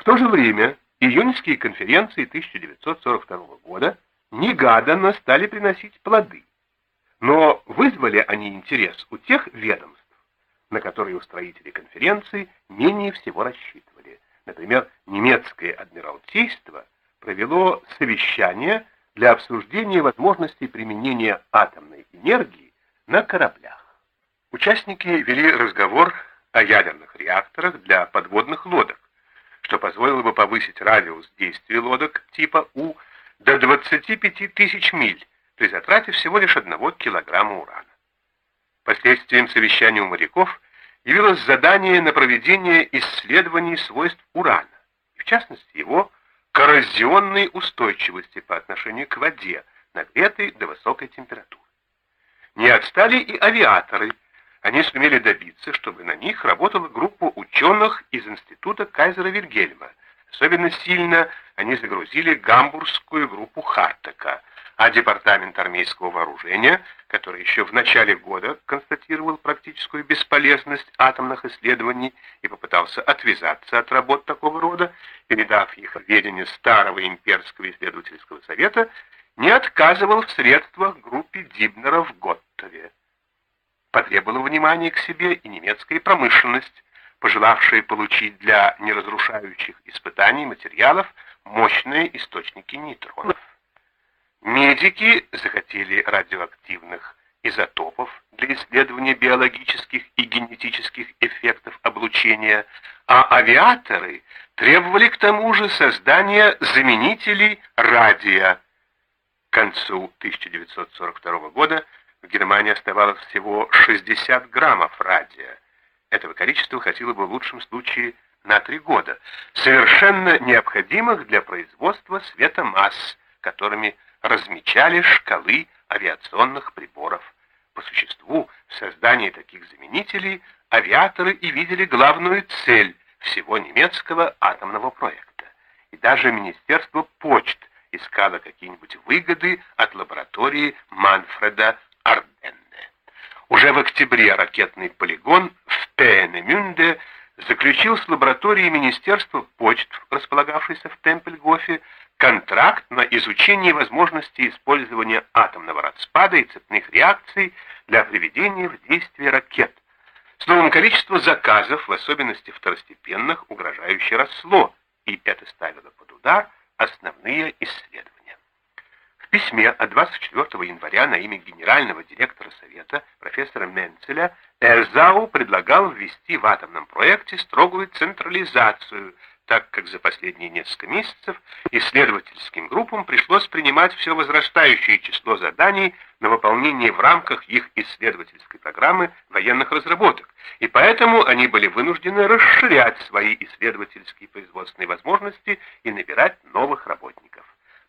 В то же время июньские конференции 1942 года негаданно стали приносить плоды, но вызвали они интерес у тех ведомств, на которые устроители конференции менее всего рассчитывали. Например, немецкое адмиралтейство провело совещание для обсуждения возможностей применения атомной энергии на кораблях. Участники вели разговор о ядерных реакторах для подводных лодок, что позволило бы повысить радиус действия лодок типа У до 25 тысяч миль при затрате всего лишь одного килограмма урана. Последствием совещания у моряков явилось задание на проведение исследований свойств урана, в частности его коррозионной устойчивости по отношению к воде, нагретой до высокой температуры. Не отстали и авиаторы. Они сумели добиться, чтобы на них работала группа ученых из Института Кайзера Вильгельма. Особенно сильно они загрузили гамбургскую группу Хартека, а Департамент армейского вооружения, который еще в начале года констатировал практическую бесполезность атомных исследований и попытался отвязаться от работ такого рода, передав их в ведение старого имперского исследовательского совета, не отказывал в средствах группе Дибнера в Готтове. Потребовала внимания к себе и немецкая промышленность, пожелавшая получить для неразрушающих испытаний материалов мощные источники нейтронов. Медики захотели радиоактивных изотопов для исследования биологических и генетических эффектов облучения, а авиаторы требовали к тому же создания заменителей радио. К концу 1942 года в Германии оставалось всего 60 граммов радия. Этого количества хватило бы в лучшем случае на три года, совершенно необходимых для производства светомасс, которыми размечали шкалы авиационных приборов. По существу, в создании таких заменителей авиаторы и видели главную цель всего немецкого атомного проекта. И даже Министерство почт искало какие-нибудь выгоды от лаборатории Манфреда Арденне. Уже в октябре ракетный полигон в Пенемюнде заключил с лабораторией Министерства почт, располагавшейся в Темпельгофе, контракт на изучение возможности использования атомного распада и цепных реакций для приведения в действие ракет. Словом, количество заказов, в особенности второстепенных, угрожающе росло, и это ставило под удар основные исследования. Письме от 24 января на имя генерального директора Совета профессора Менцеля Эрзау предлагал ввести в атомном проекте строгую централизацию – так как за последние несколько месяцев исследовательским группам пришлось принимать все возрастающее число заданий на выполнение в рамках их исследовательской программы военных разработок, и поэтому они были вынуждены расширять свои исследовательские производственные возможности и набирать новых работников.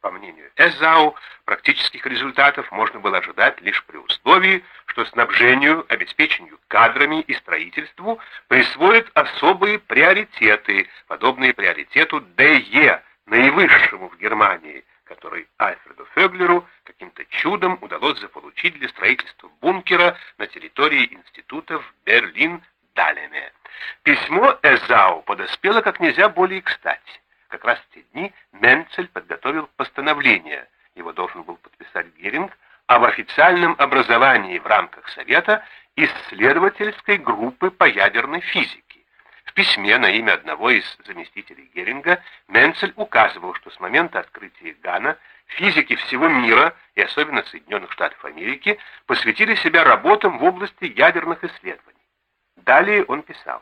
По мнению Эзау, практических результатов можно было ожидать лишь при условии, что снабжению, обеспечению кадрами и строительству присвоят особые приоритеты, подобные приоритету ДЕ, наивысшему в Германии, который Альфреду Феглеру каким-то чудом удалось заполучить для строительства бункера на территории института в Берлин-Далеме. Письмо Эзау подоспело как нельзя более кстати. Как раз в те дни Менцель подготовил постановление, его должен был подписать Геринг, об официальном образовании в рамках Совета исследовательской группы по ядерной физике. В письме на имя одного из заместителей Геринга Менцель указывал, что с момента открытия Гана физики всего мира, и особенно Соединенных Штатов Америки, посвятили себя работам в области ядерных исследований. Далее он писал.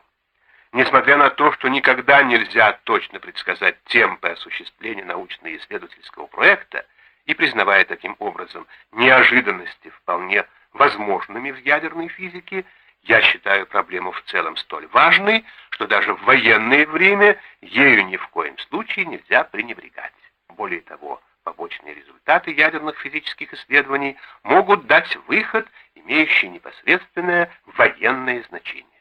Несмотря на то, что никогда нельзя точно предсказать темпы осуществления научно-исследовательского проекта, и признавая таким образом неожиданности вполне возможными в ядерной физике, я считаю проблему в целом столь важной, что даже в военное время ею ни в коем случае нельзя пренебрегать. Более того, побочные результаты ядерных физических исследований могут дать выход, имеющий непосредственное военное значение.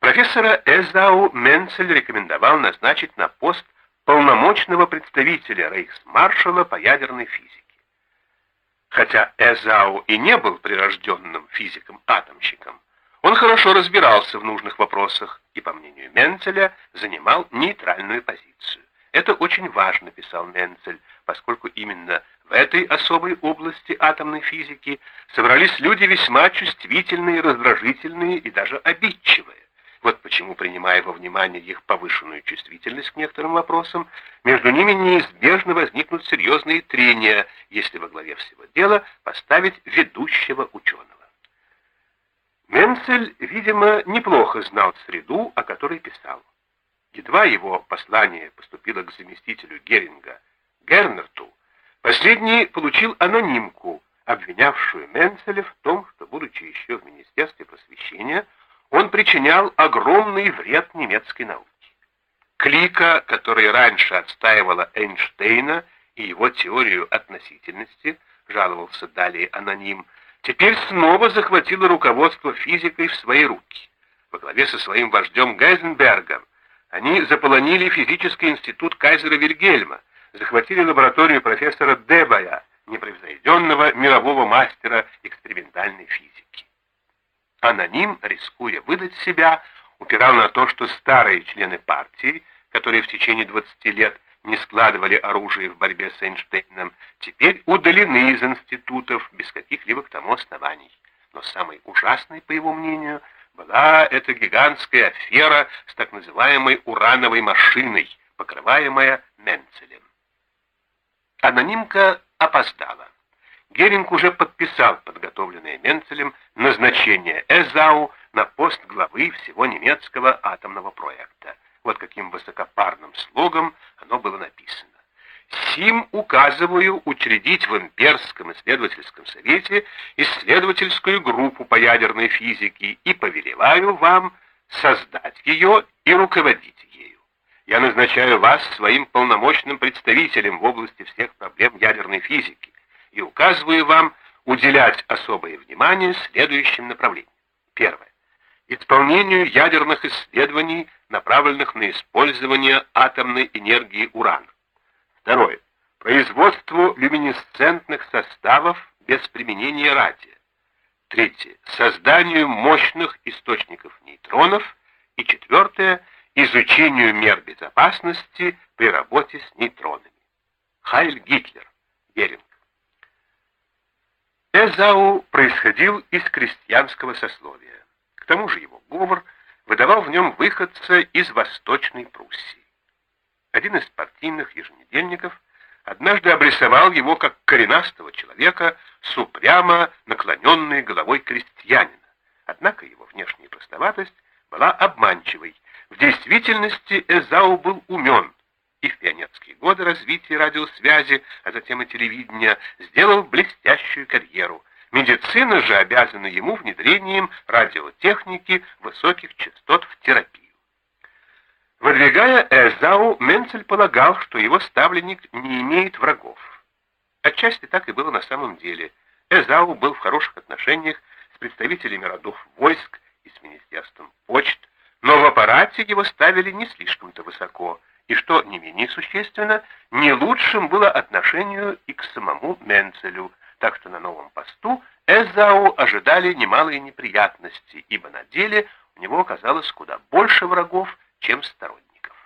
Профессора Эзау Менцель рекомендовал назначить на пост полномочного представителя рейхсмаршала по ядерной физике. Хотя Эзау и не был прирожденным физиком-атомщиком, Он хорошо разбирался в нужных вопросах и, по мнению Менцеля, занимал нейтральную позицию. Это очень важно, писал Менцель, поскольку именно в этой особой области атомной физики собрались люди весьма чувствительные, раздражительные и даже обидчивые. Вот почему, принимая во внимание их повышенную чувствительность к некоторым вопросам, между ними неизбежно возникнут серьезные трения, если во главе всего дела поставить ведущего ученого. Менцель, видимо, неплохо знал среду, о которой писал. Едва его послание поступило к заместителю Геринга, Гернерту, последний получил анонимку, обвинявшую Менцеля в том, что, будучи еще в Министерстве просвещения, он причинял огромный вред немецкой науке. Клика, которая раньше отстаивала Эйнштейна и его теорию относительности, жаловался далее аноним, теперь снова захватила руководство физикой в свои руки. Во главе со своим вождем Гайзенбергом они заполонили физический институт Кайзера Вильгельма, захватили лабораторию профессора Дебая, непревзойденного мирового мастера экспериментальной физики. Аноним, рискуя выдать себя, упирал на то, что старые члены партии, которые в течение 20 лет не складывали оружие в борьбе с Эйнштейном, теперь удалены из институтов без каких-либо к тому оснований. Но самой ужасной, по его мнению, была эта гигантская афера с так называемой урановой машиной, покрываемая Менцелем. Анонимка опоздала. Геринг уже подписал подготовленное Менцелем назначение Эзау на пост главы всего немецкого атомного проекта. Вот каким высокопарным слогом оно было написано. Сим указываю учредить в Имперском исследовательском совете исследовательскую группу по ядерной физике и повелеваю вам создать ее и руководить ею. Я назначаю вас своим полномочным представителем в области всех проблем ядерной физики и указываю вам уделять особое внимание следующим направлениям. Первое. Исполнению ядерных исследований, направленных на использование атомной энергии урана. Второе. Производству люминесцентных составов без применения радия. Третье. Созданию мощных источников нейтронов. И четвертое. Изучению мер безопасности при работе с нейтронами. Хайль Гитлер. Геринг. Эзау происходил из крестьянского сословия. К тому же его говор выдавал в нем выходца из Восточной Пруссии. Один из партийных еженедельников однажды обрисовал его как коренастого человека с упрямо наклоненной головой крестьянина. Однако его внешняя простоватость была обманчивой. В действительности Эзау был умен, и в пионерские годы развития радиосвязи, а затем и телевидения, сделал блестящую карьеру. Медицина же обязана ему внедрением радиотехники высоких частот в терапию. Выдвигая Эзау, Менцель полагал, что его ставленник не имеет врагов. Отчасти так и было на самом деле. Эзау был в хороших отношениях с представителями родов войск и с Министерством почт, но в аппарате его ставили не слишком-то высоко – и, что не менее существенно, не лучшим было отношению и к самому Менцелю, так что на новом посту Эзау ожидали немалые неприятности, ибо на деле у него оказалось куда больше врагов, чем сторонников.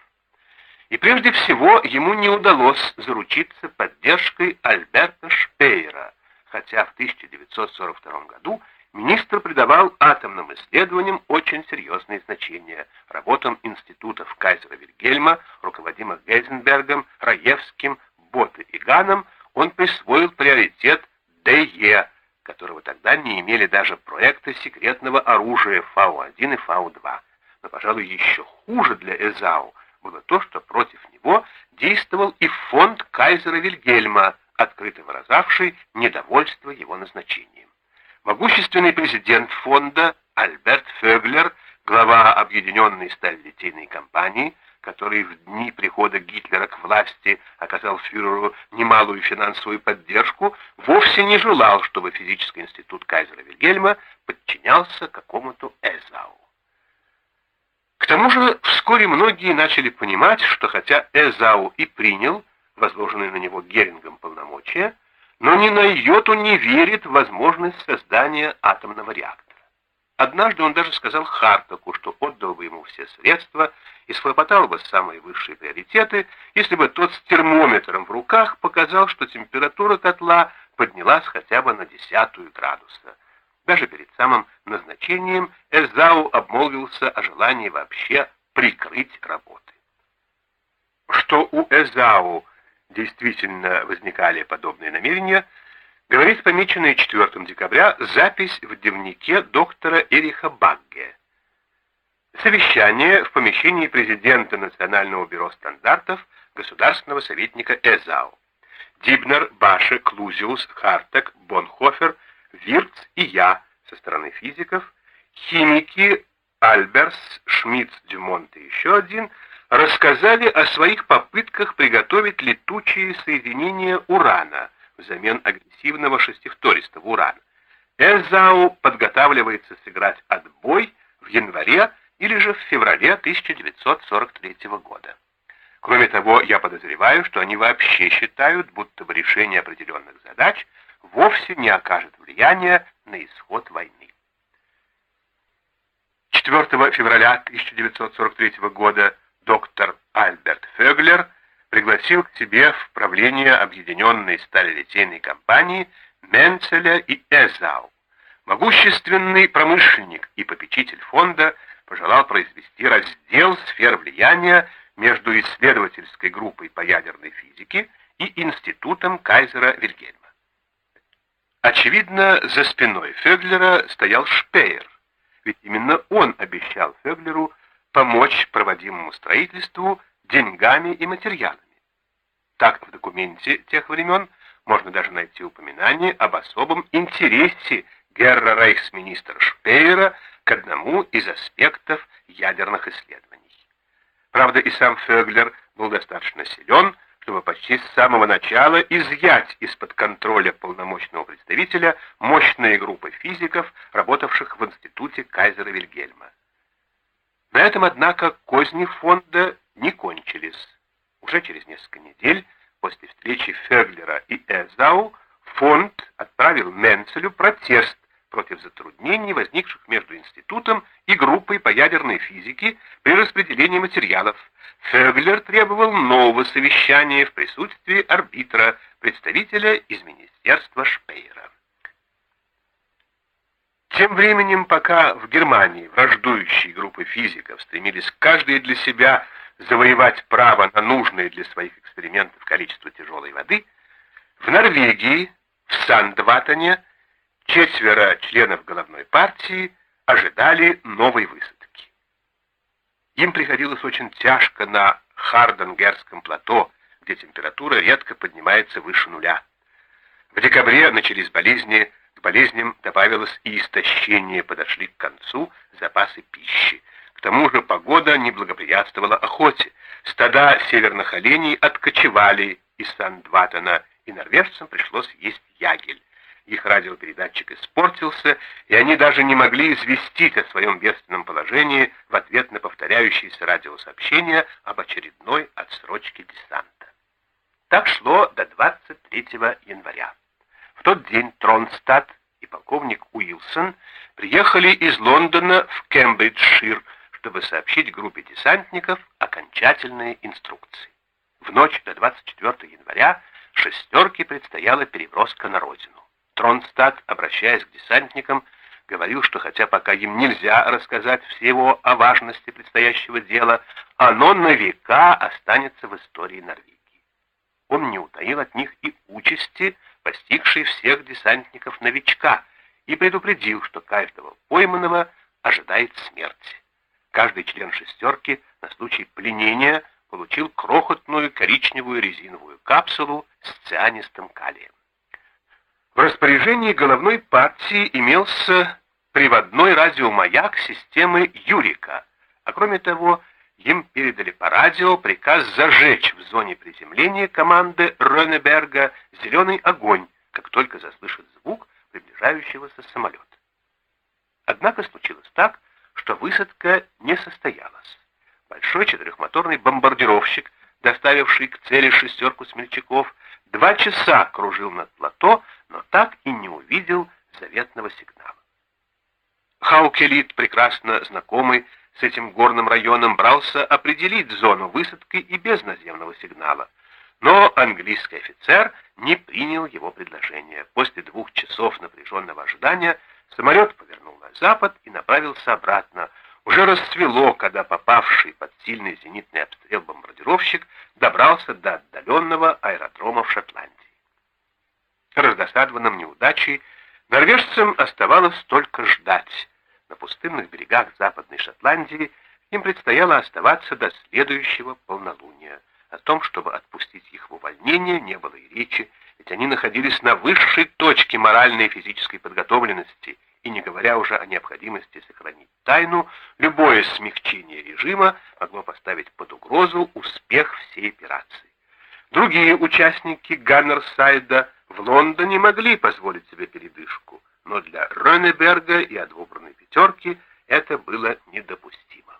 И прежде всего ему не удалось заручиться поддержкой Альберта Шпейера, хотя в 1942 году министр придавал атомным исследованиям очень серьезное значение. Работам институтов Кайзера Вильгельма, руководимых Гейзенбергом, Раевским, Боте и Ганом, он присвоил приоритет ДЕ, которого тогда не имели даже проекта секретного оружия Фау-1 и Фау-2. Но, пожалуй, еще хуже для Эзау было то, что против него действовал и фонд Кайзера Вильгельма, открыто выражавший недовольство его назначением. Могущественный президент фонда Альберт Феглер, глава объединенной сталелитейной компании, который в дни прихода Гитлера к власти оказал фюреру немалую финансовую поддержку, вовсе не желал, чтобы физический институт Кайзера Вильгельма подчинялся какому-то Эзау. К тому же вскоре многие начали понимать, что хотя Эзау и принял возложенные на него Герингом полномочия, но ни на йоту не верит в возможность создания атомного реактора. Однажды он даже сказал Хартаку, что отдал бы ему все средства и схлопотал бы самые высшие приоритеты, если бы тот с термометром в руках показал, что температура котла поднялась хотя бы на десятую градуса. Даже перед самым назначением Эзау обмолвился о желании вообще прикрыть работы. Что у Эзау действительно возникали подобные намерения, говорит помеченная 4 декабря запись в дневнике доктора Эриха Багге. Совещание в помещении президента Национального бюро стандартов государственного советника Эзау. Дибнер, Баше, Клузиус, Хартек, Бонхофер, Вирц и я со стороны физиков, химики Альберс, Шмидт, Дюмонт и еще один рассказали о своих попытках приготовить летучие соединения урана взамен агрессивного шестифтористого урана. Эзау подготавливается сыграть отбой в январе или же в феврале 1943 года. Кроме того, я подозреваю, что они вообще считают, будто бы решение определенных задач вовсе не окажет влияния на исход войны. 4 февраля 1943 года доктор Альберт Феглер пригласил к себе в правление объединенной сталелитейной компании Менцеля и Эзау. Могущественный промышленник и попечитель фонда пожелал произвести раздел сфер влияния между исследовательской группой по ядерной физике и институтом Кайзера Вильгельма. Очевидно, за спиной Феглера стоял Шпеер, ведь именно он обещал Феглеру помочь проводимому строительству деньгами и материалами. Так в документе тех времен можно даже найти упоминание об особом интересе герра рейхсминистра Шпеера к одному из аспектов ядерных исследований. Правда, и сам Феглер был достаточно силен, чтобы почти с самого начала изъять из-под контроля полномочного представителя мощные группы физиков, работавших в институте Кайзера Вильгельма. На этом, однако, козни фонда не кончились. Уже через несколько недель после встречи Феглера и Эзау фонд отправил Менцелю протест против затруднений, возникших между институтом и группой по ядерной физике при распределении материалов. Феглер требовал нового совещания в присутствии арбитра, представителя из Министерства Шпейера. Тем временем, пока в Германии враждующие группы физиков стремились каждый для себя завоевать право на нужное для своих экспериментов количество тяжелой воды, в Норвегии, в Сандватане, четверо членов головной партии ожидали новой высадки. Им приходилось очень тяжко на Харденгерском плато, где температура редко поднимается выше нуля. В декабре начались болезни болезням добавилось и истощение, подошли к концу запасы пищи. К тому же погода не благоприятствовала охоте. Стада северных оленей откочевали из Сан-Дватана, и норвежцам пришлось есть ягель. Их радиопередатчик испортился, и они даже не могли известить о своем бедственном положении в ответ на повторяющиеся радиосообщения об очередной отсрочке десанта. Так шло до 23 января. В тот день Тронстадт и полковник Уилсон приехали из Лондона в Кембриджшир, чтобы сообщить группе десантников окончательные инструкции. В ночь до 24 января шестерке предстояла переброска на родину. Тронстадт, обращаясь к десантникам, говорил, что хотя пока им нельзя рассказать всего о важности предстоящего дела, оно на века останется в истории Норвегии. Он не утаил от них и участи, постигший всех десантников-новичка, и предупредил, что каждого пойманного ожидает смерть. Каждый член шестерки на случай пленения получил крохотную коричневую резиновую капсулу с цианистым калием. В распоряжении головной партии имелся приводной радиомаяк системы Юрика, а кроме того, им передали по радио приказ зажечь в зоне приземления команды Ронеберга зеленый огонь, как только заслышат звук приближающегося самолета. Однако случилось так, что высадка не состоялась. Большой четырехмоторный бомбардировщик, доставивший к цели шестерку смельчаков, два часа кружил над плато, но так и не увидел заветного сигнала. Хаукелит, прекрасно знакомый с этим горным районом, брался определить зону высадки и без наземного сигнала. Но английский офицер не принял его предложение. После двух часов напряженного ожидания самолет повернул на запад и направился обратно. Уже расцвело, когда попавший под сильный зенитный обстрел бомбардировщик добрался до отдаленного аэродрома в Шотландии. Раздосадованным неудачей, норвежцам оставалось только ждать. На пустынных берегах Западной Шотландии им предстояло оставаться до следующего полнолуния. О том, чтобы отпустить их в увольнение, не было и речи, ведь они находились на высшей точке моральной и физической подготовленности, и не говоря уже о необходимости сохранить тайну, любое смягчение режима могло поставить под угрозу успех всей операции. Другие участники Ганнерсайда в Лондоне могли позволить себе передышку, но для Рönнеберга и отвобранной пятерки это было недопустимо.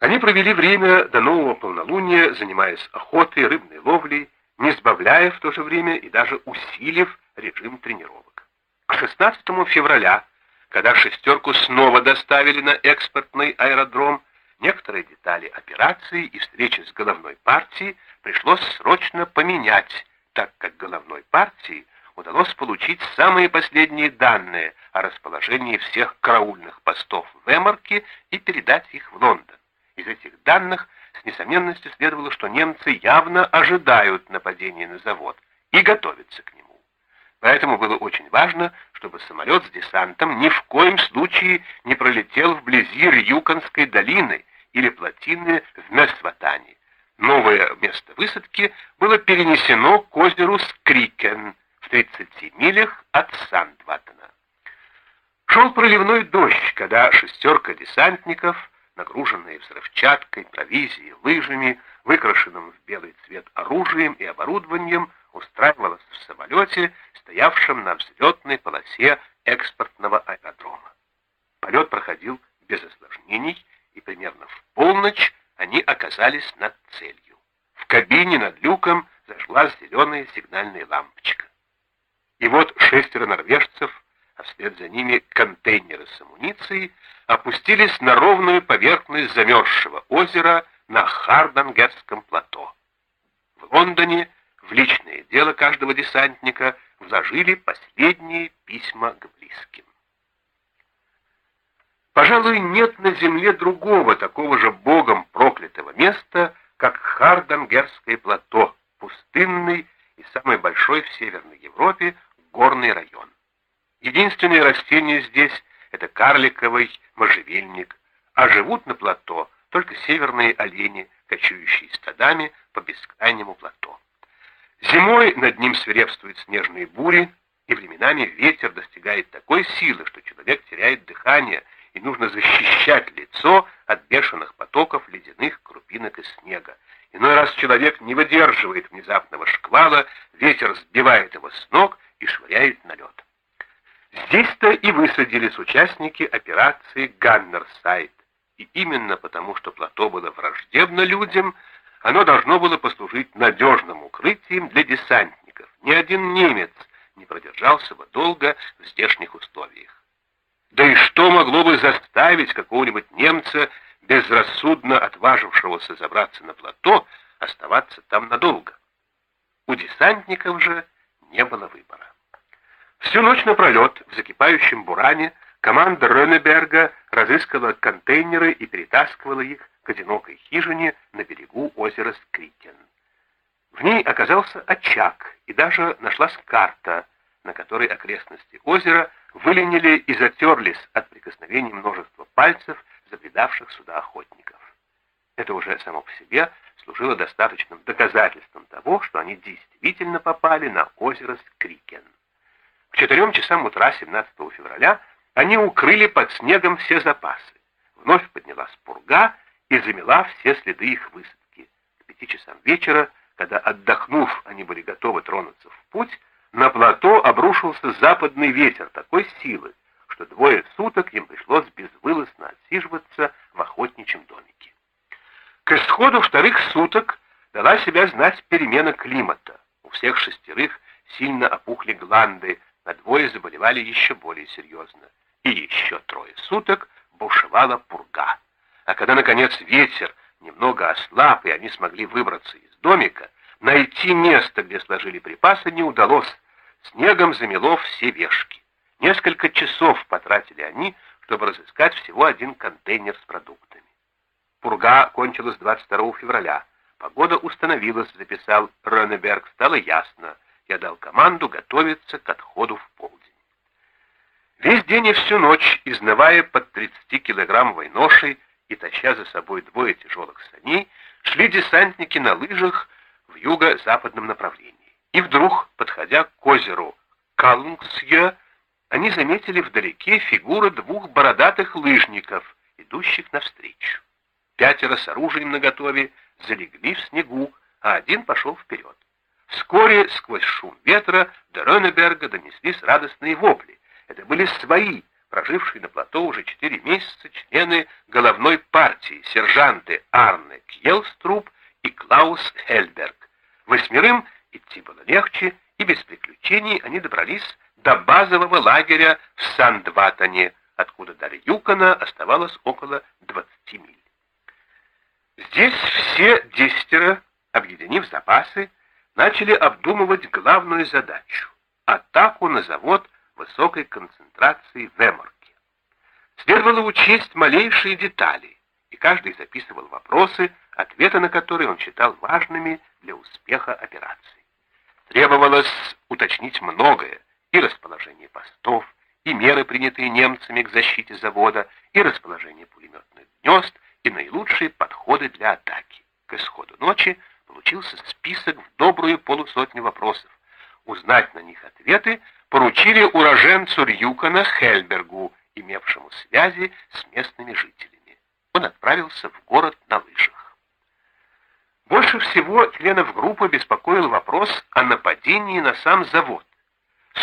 Они провели время до нового полнолуния, занимаясь охотой, рыбной ловлей, не сбавляя в то же время и даже усилив режим тренировок. К 16 февраля, когда шестерку снова доставили на экспортный аэродром, некоторые детали операции и встречи с головной партией пришлось срочно поменять, так как головной партии удалось получить самые последние данные о расположении всех караульных постов в Эморке и передать их в Лондон. Из этих данных с несомненностью следовало, что немцы явно ожидают нападения на завод и готовятся к нему. Поэтому было очень важно, чтобы самолет с десантом ни в коем случае не пролетел вблизи Рюконской долины или плотины в Месватане, Новое место высадки было перенесено к озеру Скрикен в 30 милях от Сандватена. Шел проливной дождь, когда шестерка десантников, нагруженные взрывчаткой, провизией, лыжами, выкрашенным в белый цвет оружием и оборудованием, устраивалась в самолете, стоявшем на взлетной полосе экспортного аэродрома. Полет проходил без осложнений, и примерно в полночь они оказались над целью. В кабине над люком зажглась зеленая сигнальная лампочка. И вот шестеро норвежцев, а вслед за ними контейнеры с амуницией, опустились на ровную поверхность замерзшего озера на Хардангерском плато. В Лондоне в личное дело каждого десантника вложили последние письма к близким. Пожалуй, нет на земле другого такого же богом проклятого места, как Хардангерское плато, пустынный и самый большой в Северной Европе горный район. Единственное растение здесь — это карликовый можжевельник, а живут на плато только северные олени, кочующие стадами по бескрайнему плато. Зимой над ним свирепствуют снежные бури, и временами ветер достигает такой силы, что человек теряет дыхание — и нужно защищать лицо от бешеных потоков ледяных крупинок из снега. Иной раз человек не выдерживает внезапного шквала, ветер сбивает его с ног и швыряет на лед. Здесь-то и высадились участники операции «Ганнерсайд». И именно потому, что плато было враждебно людям, оно должно было послужить надежным укрытием для десантников. Ни один немец не продержался бы долго в здешних условиях. Да и что могло бы заставить какого-нибудь немца, безрассудно отважившегося забраться на плато, оставаться там надолго? У десантников же не было выбора. Всю ночь напролет в закипающем буране команда Рönнеберга разыскивала контейнеры и перетаскивала их к одинокой хижине на берегу озера Скрикен. В ней оказался очаг, и даже нашлась карта, на которой окрестности озера выленили и затерлись от прикосновений множества пальцев забредавших сюда охотников. Это уже само по себе служило достаточным доказательством того, что они действительно попали на озеро Скрикен. К четырем часам утра 17 февраля они укрыли под снегом все запасы. Вновь поднялась пурга и замела все следы их высадки. К пяти часам вечера, когда, отдохнув, они были готовы тронуться в путь, на плато обрушился западный ветер такой силы, что двое суток им пришлось безвылазно отсиживаться в охотничьем домике. К исходу вторых суток дала себя знать перемена климата. У всех шестерых сильно опухли гланды, на двое заболевали еще более серьезно. и еще трое суток бушевала пурга. А когда, наконец, ветер немного ослаб, и они смогли выбраться из домика, найти место, где сложили припасы, не удалось. Снегом замело все вешки. Несколько часов потратили они, чтобы разыскать всего один контейнер с продуктами. Пурга кончилась 22 февраля. Погода установилась, записал Ронеберг, стало ясно. Я дал команду готовиться к отходу в полдень. Весь день и всю ночь, изнывая под 30 килограммовой ношей и таща за собой двое тяжелых саней, шли десантники на лыжах в юго-западном направлении. И вдруг, подходя к озеру Калунгсье, они заметили вдалеке фигуры двух бородатых лыжников, идущих навстречу. Пятеро с оружием наготове залегли в снегу, а один пошел вперед. Вскоре сквозь шум ветра до Рönнеберга донеслись радостные вопли. Это были свои, прожившие на плато уже четыре месяца, члены головной партии, сержанты Арне Кьелструб и Клаус Хельберг. Восьмерым идти было легче, и без приключений они добрались до базового лагеря в Сандватане, откуда до Юкона оставалось около 20 миль. Здесь все десятеро, объединив запасы, начали обдумывать главную задачу — атаку на завод высокой концентрации в Эморке. Следовало учесть малейшие детали, и каждый записывал вопросы, ответы на которые он считал важными для успеха операции. Требовалось уточнить многое, и расположение постов, и меры, принятые немцами к защите завода, и расположение пулеметных гнезд, и наилучшие подходы для атаки. К исходу ночи получился список в добрую полусотню вопросов. Узнать на них ответы поручили уроженцу Рюкана Хельбергу, имевшему связи с местными жителями. Он отправился в город на лыжах. Всего членов группы беспокоил вопрос о нападении на сам завод.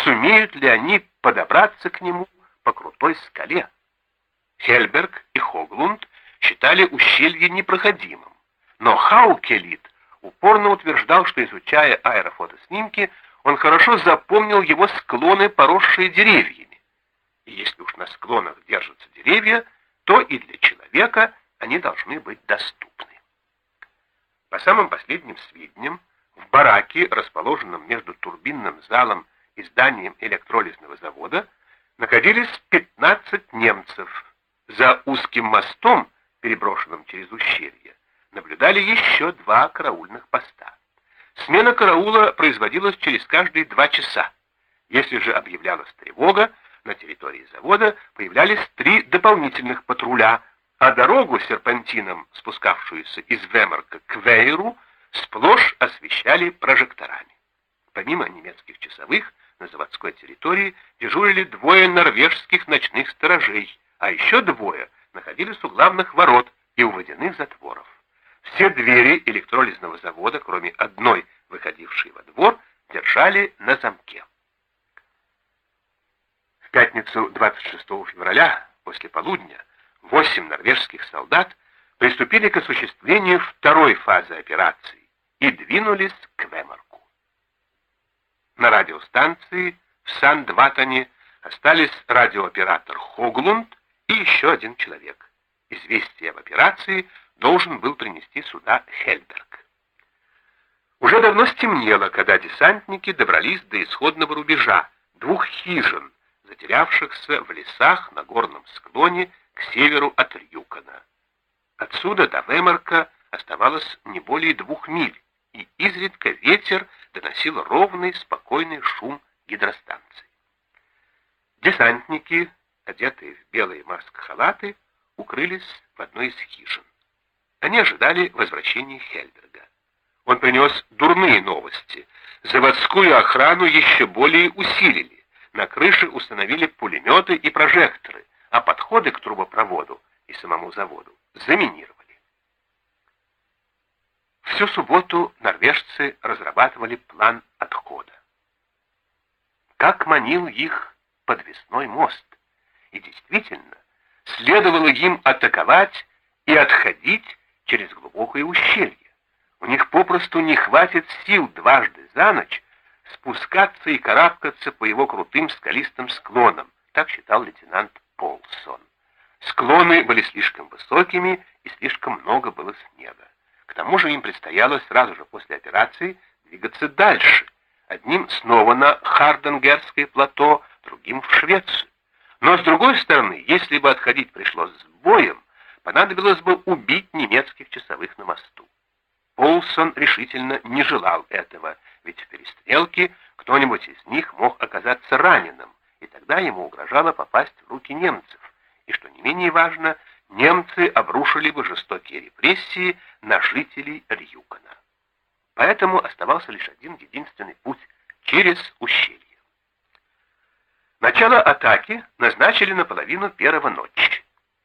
Сумеют ли они подобраться к нему по крутой скале? Хельберг и Хоглунд считали ущелье непроходимым, но Хаукелит упорно утверждал, что, изучая аэрофотоснимки, он хорошо запомнил его склоны, поросшие деревьями. И если уж на склонах держатся деревья, то и для человека они должны быть доступны. По самым последним сведениям, в бараке, расположенном между турбинным залом и зданием электролизного завода, находились 15 немцев. За узким мостом, переброшенным через ущелье, наблюдали еще два караульных поста. Смена караула производилась через каждые два часа. Если же объявлялась тревога, на территории завода появлялись три дополнительных патруля, а дорогу серпантином, спускавшуюся из Вемерка к Вейру, сплошь освещали прожекторами. Помимо немецких часовых, на заводской территории дежурили двое норвежских ночных сторожей, а еще двое находились у главных ворот и у водяных затворов. Все двери электролизного завода, кроме одной, выходившей во двор, держали на замке. В пятницу 26 февраля, после полудня, восемь норвежских солдат приступили к осуществлению второй фазы операции и двинулись к Вемарку. На радиостанции в Сан-Дватане остались радиооператор Хоглунд и еще один человек. Известие об операции – должен был принести сюда Хельберг. Уже давно стемнело, когда десантники добрались до исходного рубежа, двух хижин, затерявшихся в лесах на горном склоне к северу от Рюкана. Отсюда до Вемарка оставалось не более двух миль, и изредка ветер доносил ровный, спокойный шум гидростанции. Десантники, одетые в белые маск-халаты, укрылись в одной из хижин. Они ожидали возвращения Хельберга. Он принес дурные новости. Заводскую охрану еще более усилили. На крыше установили пулеметы и прожекторы, а подходы к трубопроводу и самому заводу заминировали. Всю субботу норвежцы разрабатывали план отхода. Как манил их подвесной мост. И действительно, следовало им атаковать и отходить через глубокое ущелье. У них попросту не хватит сил дважды за ночь спускаться и карабкаться по его крутым скалистым склонам, так считал лейтенант Полсон. Склоны были слишком высокими и слишком много было снега. К тому же им предстояло сразу же после операции двигаться дальше. Одним снова на Харденгерское плато, другим в Швецию. Но с другой стороны, если бы отходить пришлось с боем, понадобилось бы убить немецких часовых на мосту. Полсон решительно не желал этого, ведь в перестрелке кто-нибудь из них мог оказаться раненым, и тогда ему угрожало попасть в руки немцев. И что не менее важно, немцы обрушили бы жестокие репрессии на жителей Рюкона. Поэтому оставался лишь один единственный путь — через ущелье. Начало атаки назначили на половину первого ночи.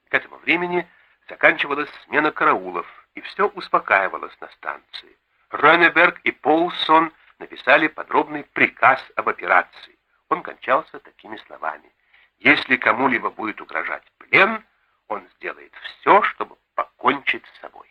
К этому времени заканчивалась смена караулов, и все успокаивалось на станции. Ронеберг и Поулсон написали подробный приказ об операции. Он кончался такими словами. «Если кому-либо будет угрожать плен, он сделает все, чтобы покончить с собой».